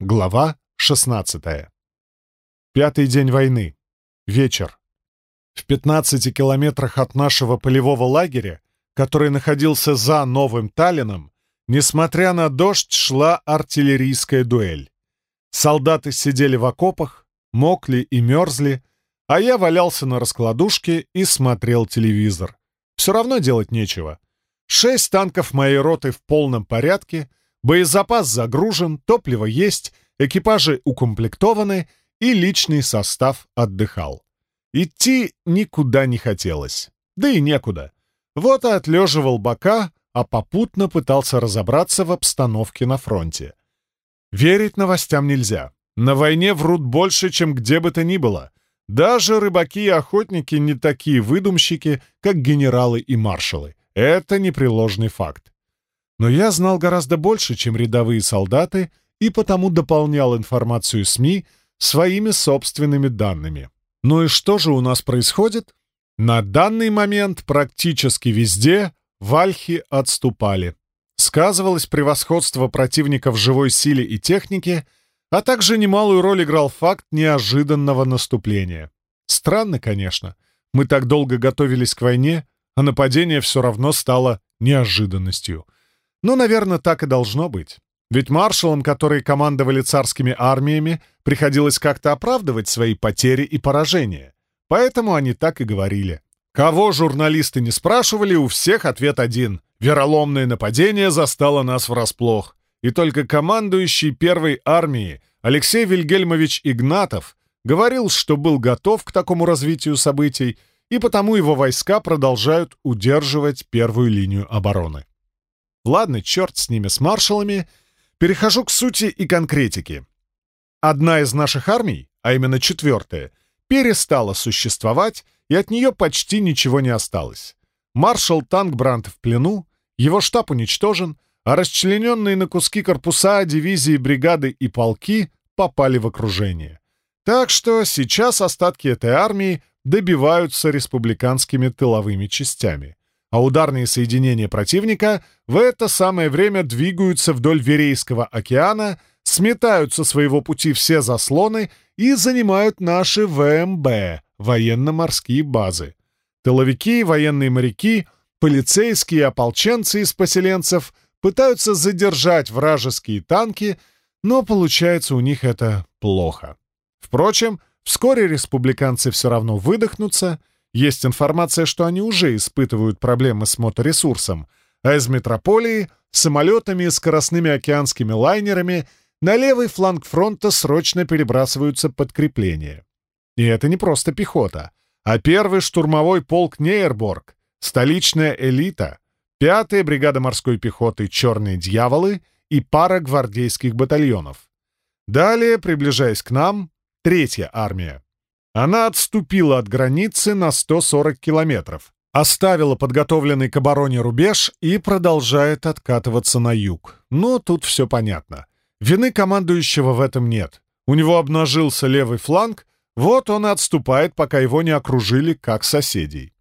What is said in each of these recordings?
Глава 16. Пятый день войны. Вечер. В 15 километрах от нашего полевого лагеря, который находился за Новым Таллином, несмотря на дождь, шла артиллерийская дуэль. Солдаты сидели в окопах, мокли и мерзли, а я валялся на раскладушке и смотрел телевизор. Все равно делать нечего. Шесть танков моей роты в полном порядке — Боезапас загружен, топливо есть, экипажи укомплектованы, и личный состав отдыхал. Идти никуда не хотелось. Да и некуда. Вот и отлеживал бока, а попутно пытался разобраться в обстановке на фронте. Верить новостям нельзя. На войне врут больше, чем где бы то ни было. Даже рыбаки и охотники не такие выдумщики, как генералы и маршалы. Это непреложный факт. Но я знал гораздо больше, чем рядовые солдаты, и потому дополнял информацию СМИ своими собственными данными. Ну и что же у нас происходит? На данный момент практически везде вальхи отступали. Сказывалось превосходство противника в живой силе и технике, а также немалую роль играл факт неожиданного наступления. Странно, конечно. Мы так долго готовились к войне, а нападение все равно стало неожиданностью — ну, наверное, так и должно быть. Ведь маршалам, которые командовали царскими армиями, приходилось как-то оправдывать свои потери и поражения. Поэтому они так и говорили. Кого журналисты не спрашивали, у всех ответ один. Вероломное нападение застало нас врасплох. И только командующий первой армией Алексей Вильгельмович Игнатов говорил, что был готов к такому развитию событий, и потому его войска продолжают удерживать первую линию обороны. Ладно, черт с ними, с маршалами. Перехожу к сути и конкретике. Одна из наших армий, а именно четвертая, перестала существовать, и от нее почти ничего не осталось. Маршал Тангбранд в плену, его штаб уничтожен, а расчлененные на куски корпуса, дивизии, бригады и полки попали в окружение. Так что сейчас остатки этой армии добиваются республиканскими тыловыми частями а ударные соединения противника в это самое время двигаются вдоль Верейского океана, сметают со своего пути все заслоны и занимают наши ВМБ — военно-морские базы. Тыловики, военные моряки, полицейские ополченцы из поселенцев пытаются задержать вражеские танки, но получается у них это плохо. Впрочем, вскоре республиканцы все равно выдохнутся — есть информация, что они уже испытывают проблемы с моторесурсом, а из метрополии — самолетами и скоростными океанскими лайнерами на левый фланг фронта срочно перебрасываются подкрепления. И это не просто пехота, а первый штурмовой полк Нейерборг, столичная элита, пятая бригада морской пехоты «Черные дьяволы» и пара гвардейских батальонов. Далее, приближаясь к нам, третья армия. Она отступила от границы на 140 километров, оставила подготовленный к обороне рубеж и продолжает откатываться на юг. Но тут все понятно. Вины командующего в этом нет. У него обнажился левый фланг, вот он и отступает, пока его не окружили как соседей.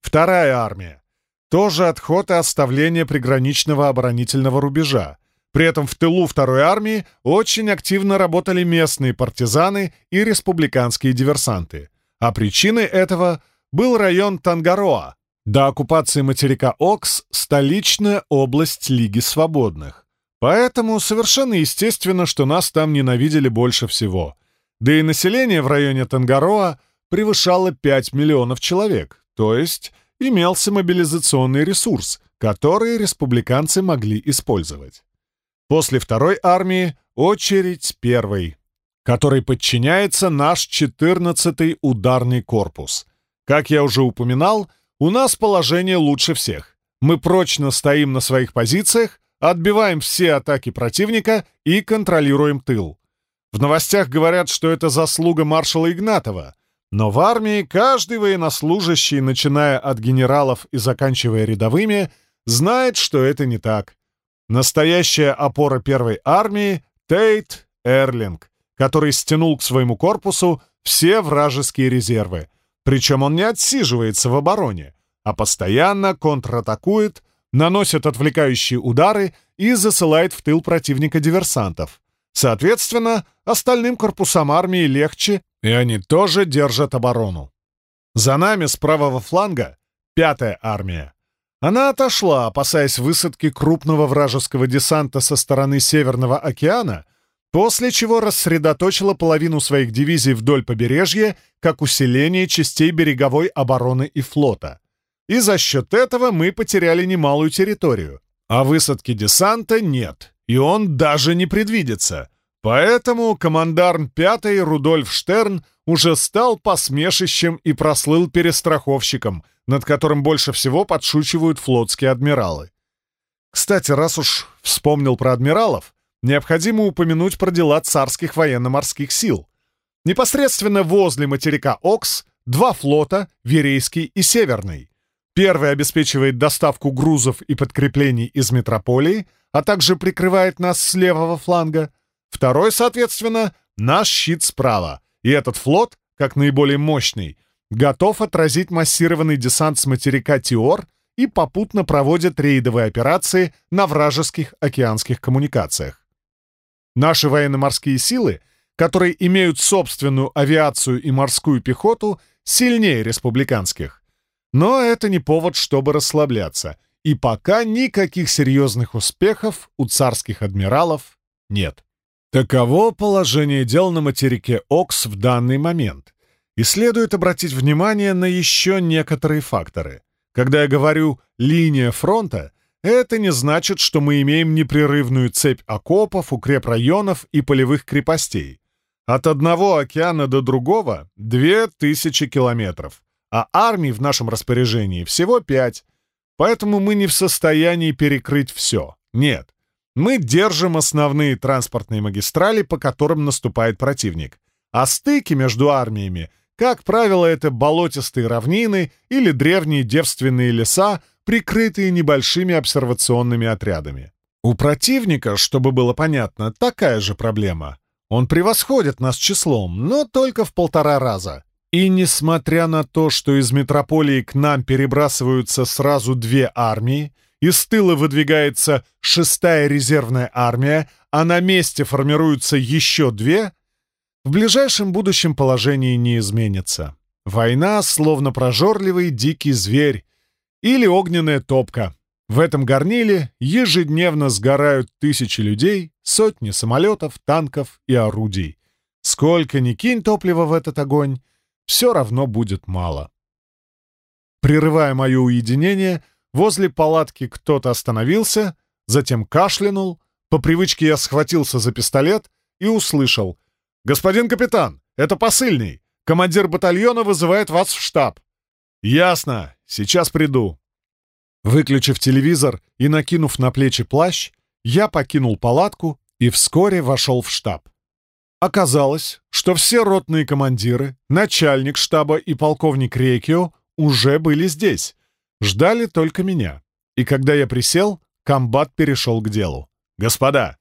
Вторая армия. Тоже отход и оставление приграничного оборонительного рубежа. При этом в тылу второй армии очень активно работали местные партизаны и республиканские диверсанты. А причиной этого был район Тангароа. До оккупации материка Окс — столичная область Лиги Свободных. Поэтому совершенно естественно, что нас там ненавидели больше всего. Да и население в районе Тангароа превышало 5 миллионов человек, то есть имелся мобилизационный ресурс, который республиканцы могли использовать. После второй армии очередь первой, которой подчиняется наш 14-й ударный корпус. Как я уже упоминал, у нас положение лучше всех. Мы прочно стоим на своих позициях, отбиваем все атаки противника и контролируем тыл. В новостях говорят, что это заслуга маршала Игнатова, но в армии каждый военнослужащий, начиная от генералов и заканчивая рядовыми, знает, что это не так. Настоящая опора первой армии — Тейт Эрлинг, который стянул к своему корпусу все вражеские резервы. Причем он не отсиживается в обороне, а постоянно контратакует, наносит отвлекающие удары и засылает в тыл противника диверсантов. Соответственно, остальным корпусам армии легче, и они тоже держат оборону. За нами с правого фланга пятая армия. Она отошла, опасаясь высадки крупного вражеского десанта со стороны Северного океана, после чего рассредоточила половину своих дивизий вдоль побережья как усиление частей береговой обороны и флота. И за счет этого мы потеряли немалую территорию. А высадки десанта нет, и он даже не предвидится. Поэтому командарм пятой Рудольф Штерн уже стал посмешищем и прослыл перестраховщиком, над которым больше всего подшучивают флотские адмиралы. Кстати, раз уж вспомнил про адмиралов, необходимо упомянуть про дела царских военно-морских сил. Непосредственно возле материка Окс два флота, Верейский и Северный. Первый обеспечивает доставку грузов и подкреплений из метрополии, а также прикрывает нас с левого фланга. Второй, соответственно, наш щит справа. И этот флот, как наиболее мощный, готов отразить массированный десант с материка Тиор и попутно проводит рейдовые операции на вражеских океанских коммуникациях. Наши военно-морские силы, которые имеют собственную авиацию и морскую пехоту, сильнее республиканских. Но это не повод, чтобы расслабляться, и пока никаких серьезных успехов у царских адмиралов нет. Таково положение дел на материке Окс в данный момент. И следует обратить внимание на еще некоторые факторы. Когда я говорю «линия фронта», это не значит, что мы имеем непрерывную цепь окопов, укрепрайонов и полевых крепостей. От одного океана до другого — две тысячи километров, а армий в нашем распоряжении всего пять, поэтому мы не в состоянии перекрыть все. Нет, мы держим основные транспортные магистрали, по которым наступает противник, а стыки между армиями, как правило, это болотистые равнины или древние девственные леса, прикрытые небольшими обсервационными отрядами. У противника, чтобы было понятно, такая же проблема. Он превосходит нас числом, но только в полтора раза. И несмотря на то, что из метрополии к нам перебрасываются сразу две армии, из тыла выдвигается шестая резервная армия, а на месте формируются еще две, в ближайшем будущем положение не изменится. Война словно прожорливый дикий зверь, или огненная топка. В этом горниле ежедневно сгорают тысячи людей, сотни самолетов, танков и орудий. Сколько ни кинь топлива в этот огонь, все равно будет мало. Прерывая мое уединение, возле палатки кто-то остановился, затем кашлянул, по привычке я схватился за пистолет и услышал «Господин капитан, это посыльный! Командир батальона вызывает вас в штаб!» «Ясно. Сейчас приду». Выключив телевизор и накинув на плечи плащ, я покинул палатку и вскоре вошел в штаб. Оказалось, что все ротные командиры, начальник штаба и полковник Рейкио уже были здесь, ждали только меня. И когда я присел, комбат перешел к делу. «Господа,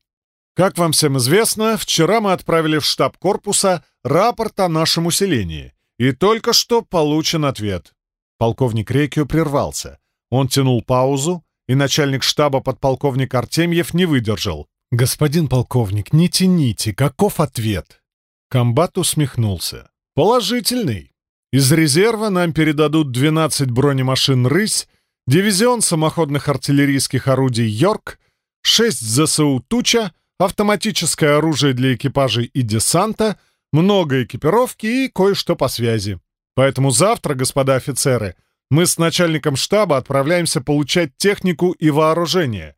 как вам всем известно, вчера мы отправили в штаб корпуса рапорт о нашем усилении, и только что получен ответ. Полковник Рекио прервался. Он тянул паузу, и начальник штаба подполковник Артемьев не выдержал. «Господин полковник, не тяните, каков ответ?» Комбат усмехнулся. «Положительный. Из резерва нам передадут 12 бронемашин «Рысь», дивизион самоходных артиллерийских орудий «Йорк», 6 ЗСУ «Туча», автоматическое оружие для экипажей и десанта, много экипировки и кое-что по связи. Поэтому завтра, господа офицеры, мы с начальником штаба отправляемся получать технику и вооружение.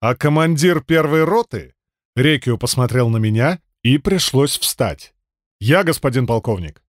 А командир первой роты...» Рекио посмотрел на меня, и пришлось встать. «Я, господин полковник».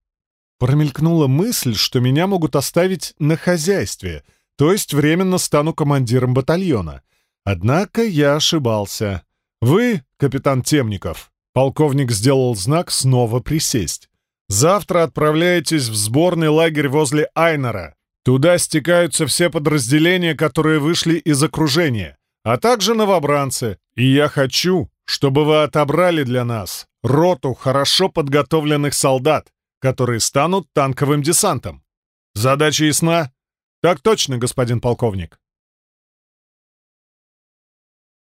Промелькнула мысль, что меня могут оставить на хозяйстве, то есть временно стану командиром батальона. Однако я ошибался. «Вы, капитан Темников», — полковник сделал знак снова присесть. Завтра отправляетесь в сборный лагерь возле Айнера. Туда стекаются все подразделения, которые вышли из окружения, а также новобранцы. И я хочу, чтобы вы отобрали для нас роту хорошо подготовленных солдат, которые станут танковым десантом. Задача ясна? Так точно, господин полковник.